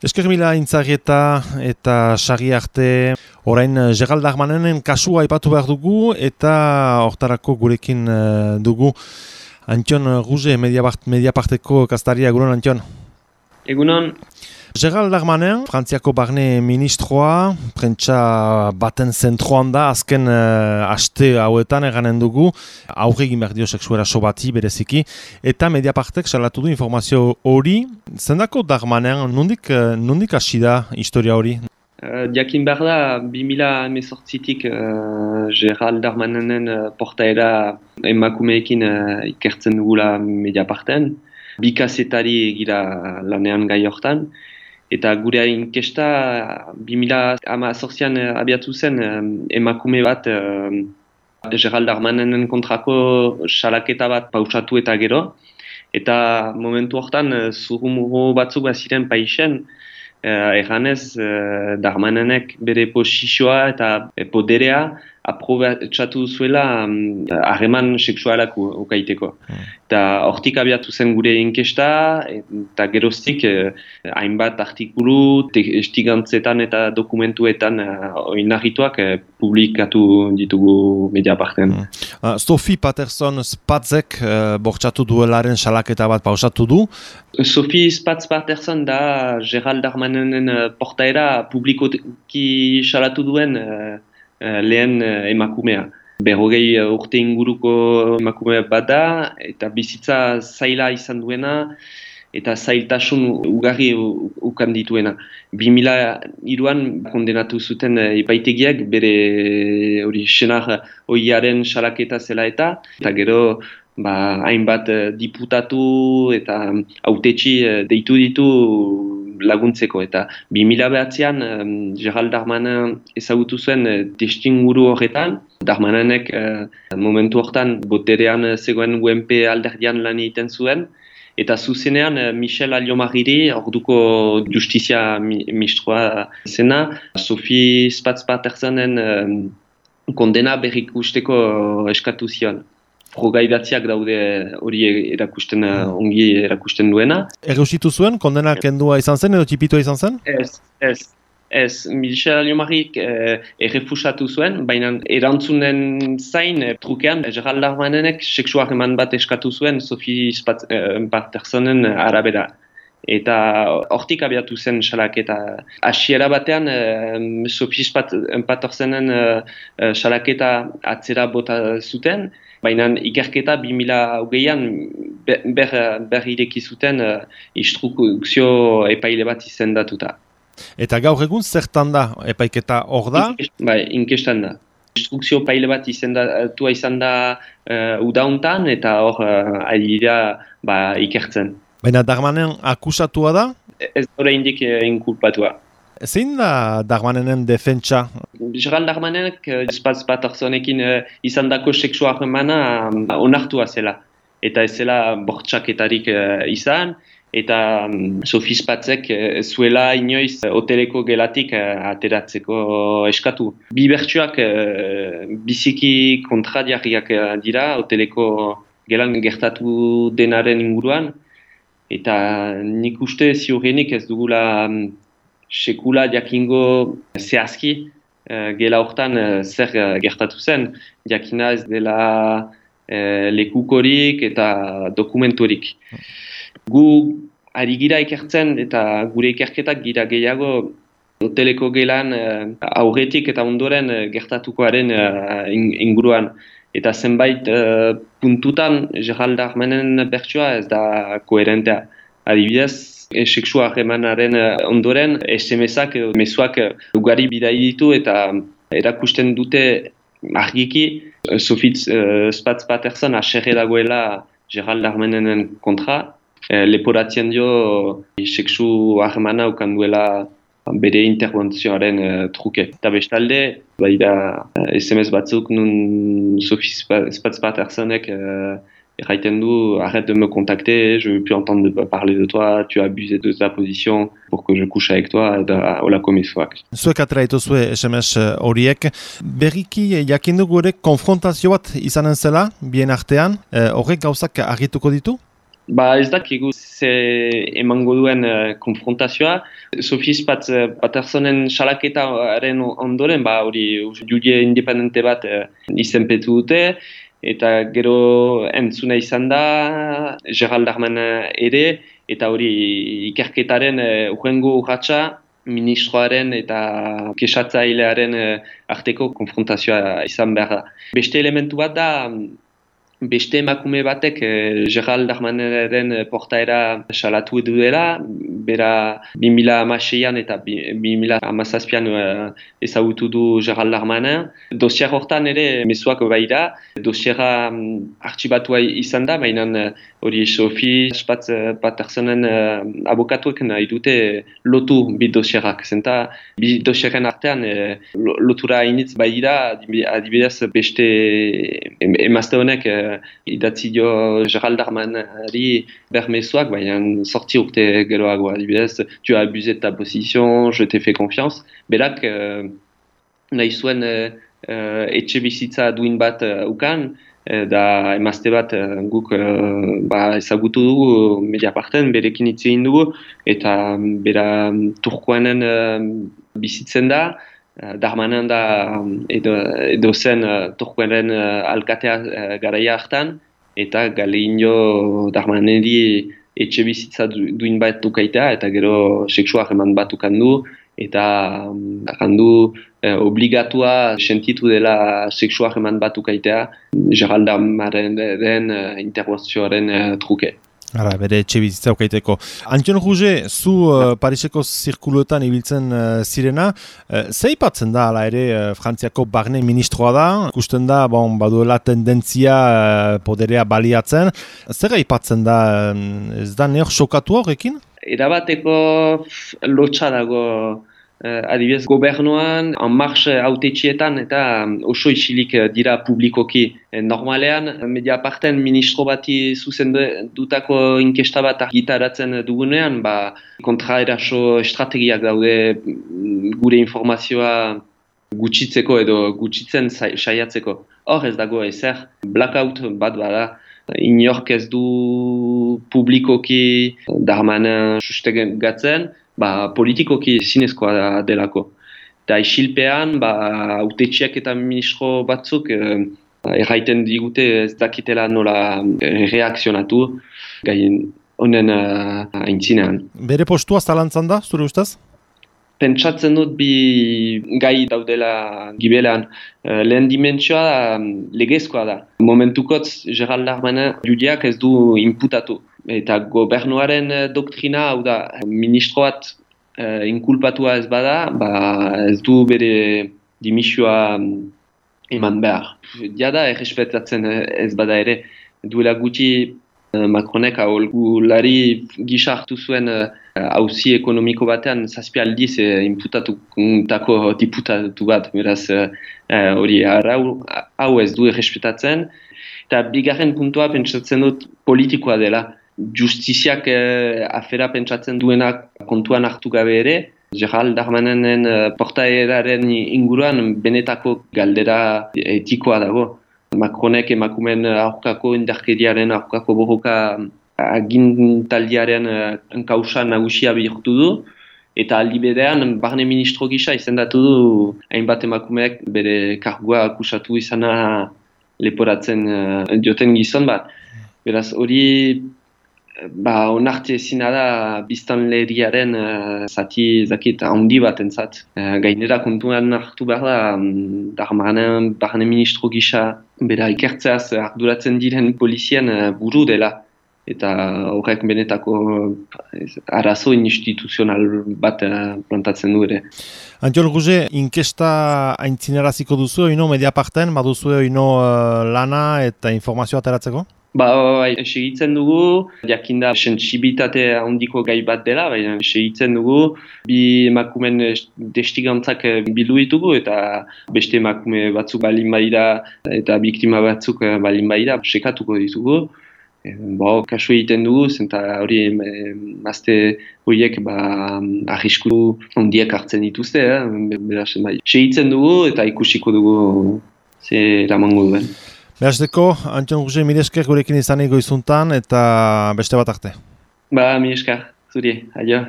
Esker mila intzagieta eta sagi arte orain eh, Gerald Armanenen kasua aipatu behar dugu eta hortarako gurekin uh, dugu Antion Ruze Mediaparteko kastaria, egunon Antion? Egunon. Gerald Darmanen, Frantziako barne ministroa, prentsa baten zentroan da, azken uh, aste hauetan eganen dugu, aurre egin behar dio seksuera sobati bereziki, eta Mediapartek salatu du informazio hori, zendako Darmanen, nondik, uh, nondik hasi da historia hori? Uh, Diakin behar da, 2000 emezortzitik uh, Gerald Darmanenen uh, portaera emakumeekin uh, ikertzen dugula Mediaparten, bikazetari egira lanean gai hortan, Eta gure inkesta, 2000 ama sortzian uh, abiatu zen emakume bat uh, Gerald Armanenen kontrako salaketa bat pausatu eta gero. Eta momentu hortan, zurumuru batzuk bat ziren paixen, erganez uh, Darmanenek bere posizioa eta poderea aprobatxatu zuela harreman um, seksualak ukaiteko. Eta hortik abiatu zen gure inkesta, eta geroztik eh, hainbat artikulu, estigantzetan eta dokumentuetan eh, oinarrituak eh, publikatu ditugu media parten. Hmm. Uh, Sophie Patterson Spatzek uh, bortxatu duelaren salaketa bat pausatu du? Sophie Spatz Patterson da Gerald Darmanenen uh, portaera publikoki salatu duen Eh, lehen uh, emakumea. Berrogei uh, urte inguruko emakumea bada eta bizitza zaila izan duena eta zailtasun ugarri ukan dituena. 2002an kondenatu zuten ipaitegiak bere hori senar oiaren salaketa zela eta eta gero ba, hainbat diputatu eta autetxi deitu ditu laguntzeko. Eta 2000 behatzean um, Gerald Darmanin ezagutu zuen uh, testinguru horretan. Darmanenek uh, momentu hortan boterean uh, zegoen UNP alderdian lan egiten zuen. Eta zuzenean Michel Aliomagiri orduko justizia mi ministroa zena Sophie Spatz-Pattersonen um, kondena berrik usteko eskatu zion frogaidatziak daude hori erakusten hmm. ongi erakusten duena. Erusitu zuen, kondena kendua izan zen edo txipitua izan zen? Ez, ez. Ez, Michel Aliomarik eh, errefusatu zuen, baina erantzunen zain eh, trukean, Gerald Armanenek seksuak eman bat eskatu zuen Sophie Pattersonen eh, arabera. Eta hortik abiatu zen salak eta asiera batean eh, Sophie Pattersonen eh, salaketa atzera bota zuten, Baina ikerketa 2008an ber, ber ireki zuten uh, instrukzio epaile bat izendatuta. Eta gaur egun zertan da epaiketa hor da? Bai, inkestan da. Instrukzio epaile bat izendatua izan da uh, udauntan eta hor uh, ba, ikertzen. Baina Darmanen akusatua da? Ez dure indik uh, inkulpatua. Zein da Darmanenen defentsa? Gerald Darmanenek espaz bat arzonekin uh, izan dako seksua remana um, onartua zela. Eta ez zela bortxaketarik izan, eta um, sofispatzek uh, zuela inoiz hoteleko gelatik ateratzeko eskatu. Bi bertsuak biziki kontradiarriak dira hoteleko gelan gertatu denaren inguruan, eta nik uste ziurrenik ez dugula um, sekula jakingo zehazki uh, gela hortan uh, zer uh, gertatu zen, jakina ez dela lekukorik eta dokumenturik. Gu ari gira ikertzen eta gure ikerketak gira gehiago hoteleko gelan aurretik eta ondoren gertatukoaren inguruan. Eta zenbait uh, puntutan Gerald Armanen bertsua ez da koherentea. Adibidez, e, seksua harremanaren eh, ondoren SMS-ak edo mezuak eh, ugari bidai ditu eta erakusten dute argiki Sofitz uh, Spatz Patterson aserre dagoela Gerald Armenenen kontra e, leporatzen dio seksu harremana ukan duela bere intervenzioaren uh, truke. Eta bestalde, bai da SMS batzuk nun Sofitz Spatz Pattersonek erraiten du arrête de me contacter, je veux plus entendre parler de toi, tu as abusé de ta position pour que je couche avec toi da hola komisoak. Zuek atraitu zue SMS horiek, berriki jakin dugu ere konfrontazio bat izanen zela, bien artean, eh, horrek gauzak argituko ditu? Ba ez dakigu ze emango duen uh, konfrontazioa. Sofiz bat uh, Patersonen salaketaren ondoren, ba hori jude independente bat uh, izenpetu dute, eta gero entzuna izan da, Gerald Darman ere, eta hori ikerketaren uh, urrengo urratxa, ministroaren eta kesatzailearen arteko konfrontazioa izan behar da. Beste elementu bat da, beste emakume batek eh, Gerald Darmaneren eh, portaera salatu edu dela, bera 2006an eta 2008an eh, ezagutu du Gerald Darmanen. Dosier hortan ere mesuak bai da, dosiera um, artxibatua izan da, baina hori Sofi Spatz Patersonen uh, abokatuek nahi dute lotu bi dosierak. Zenta bi dosieren artean lotura initz bai da, adibidez beste emazte honek idatzi jo Gerald Darmanari bermezuak, baina sorti urte geroago adibidez, tu as abusé de ta position, je t'ai fait confiance. Berak, uh, nahi zuen uh, etxe bizitza duin bat uh, ukan, da emazte bat guk ba, ezagutu dugu mediaparten, berekin hitz dugu, eta bera turkoanen uh, bizitzen da, Eh, Darmanen da edo, edo zen uh, turkoaren uh, alkatea uh, garaia hartan, eta Galeino Darmaneri etxe bizitza duin bat dukaitea, eta gero seksuak eman bat du, eta um, du obligatua sentitu dela seksuak eman bat dukaitea, Gerald Darmaren uh, intervenzioaren uh, truke. Ara, bere etxe bizitza okaiteko. Antion Ruge, zu uh, Pariseko zirkuluetan ibiltzen uh, zirena, uh, zei patzen da, ala ere, uh, Frantziako barne ministroa da, ikusten da, bon, baduela tendentzia uh, poderea baliatzen, zer ipatzen da, ez da neok xokatu horrekin? Erabateko lotxa dago adibidez, gobernuan, en marche autetxietan eta um, oso isilik uh, dira publikoki. E, normalean, media parten ministro bati zuzen dutako inkesta bat argitaratzen dugunean, ba, kontra eraso estrategiak daude mm, gure informazioa gutxitzeko edo gutxitzen saiatzeko. Hor ez dago ezer, blackout bat bada, inork ez du publikoki darmanen sustegen gatzen, ba, politikoki zinezkoa da, delako. Eta isilpean, ba, autetxiak eta ministro batzuk eh, erraiten digute ez dakitela nola eh, reakzionatu gaien honen uh, aintzinean. Bere postua zalantzan da, zure ustez? Pentsatzen dut bi gai daudela gibelean. Uh, lehen dimentsioa legezkoa da. Momentukotz, Gerald Darmanin judiak ez du imputatu. Eta gobernuaren eh, doktrina, hau da, ministro bat uh, inkulpatua ez bada, ba ez du bere dimisioa mm, eman behar. Jada errespetatzen eh, ez bada ere, duela gutxi Macronek aholgulari gisa hartu zuen hauzi ekonomiko batean zazpi aldiz uh, imputatu tako diputatu bat, beraz hori uh, hau ez du errespetatzen. Eta bigarren puntua pentsatzen dut politikoa dela justiziak eh, afera pentsatzen duenak kontuan hartu gabe ere, Gerald Darmanenen eh, portaeraren inguruan benetako galdera etikoa dago. Macronek emakumen aurkako indarkeriaren aurkako borroka agintaldiaren eh, kausa nagusia bihurtu du, eta aldi bedean barne ministro gisa izendatu du hainbat emakumeak bere kargua akusatu izana leporatzen uh, dioten gizon bat. Beraz, hori ba, onartze ezina da biztan leheriaren uh, zati zakit handi bat entzat. Uh, gainera kontuan hartu behar da, um, barne ministro gisa, bera ikertzeaz arduratzen diren polizien uh, buru dela. Eta horrek benetako arazo instituzional bat plantatzen du ere. Antiol Guze, inkesta aintzineraziko duzu, oino mediaparten, baduzu oino lana eta informazioa ateratzeko? Ba, bai, segitzen dugu, jakinda sensibilitate handiko gai bat dela, baina segitzen dugu, bi emakumen destigantzak bildu ditugu, eta beste emakume batzuk balin baida, eta biktima batzuk balin baida, sekatuko ditugu. E, bo, kasu egiten dugu, zenta hori mazte horiek ba, ahisku ondiek hartzen dituzte, eh? beraz, bai. Segitzen dugu eta ikusiko dugu ze eramango duen. Behazteko, Antion Ruge, mire esker gurekin izan izuntan eta beste bat arte. Ba, mire esker, zuri, aio.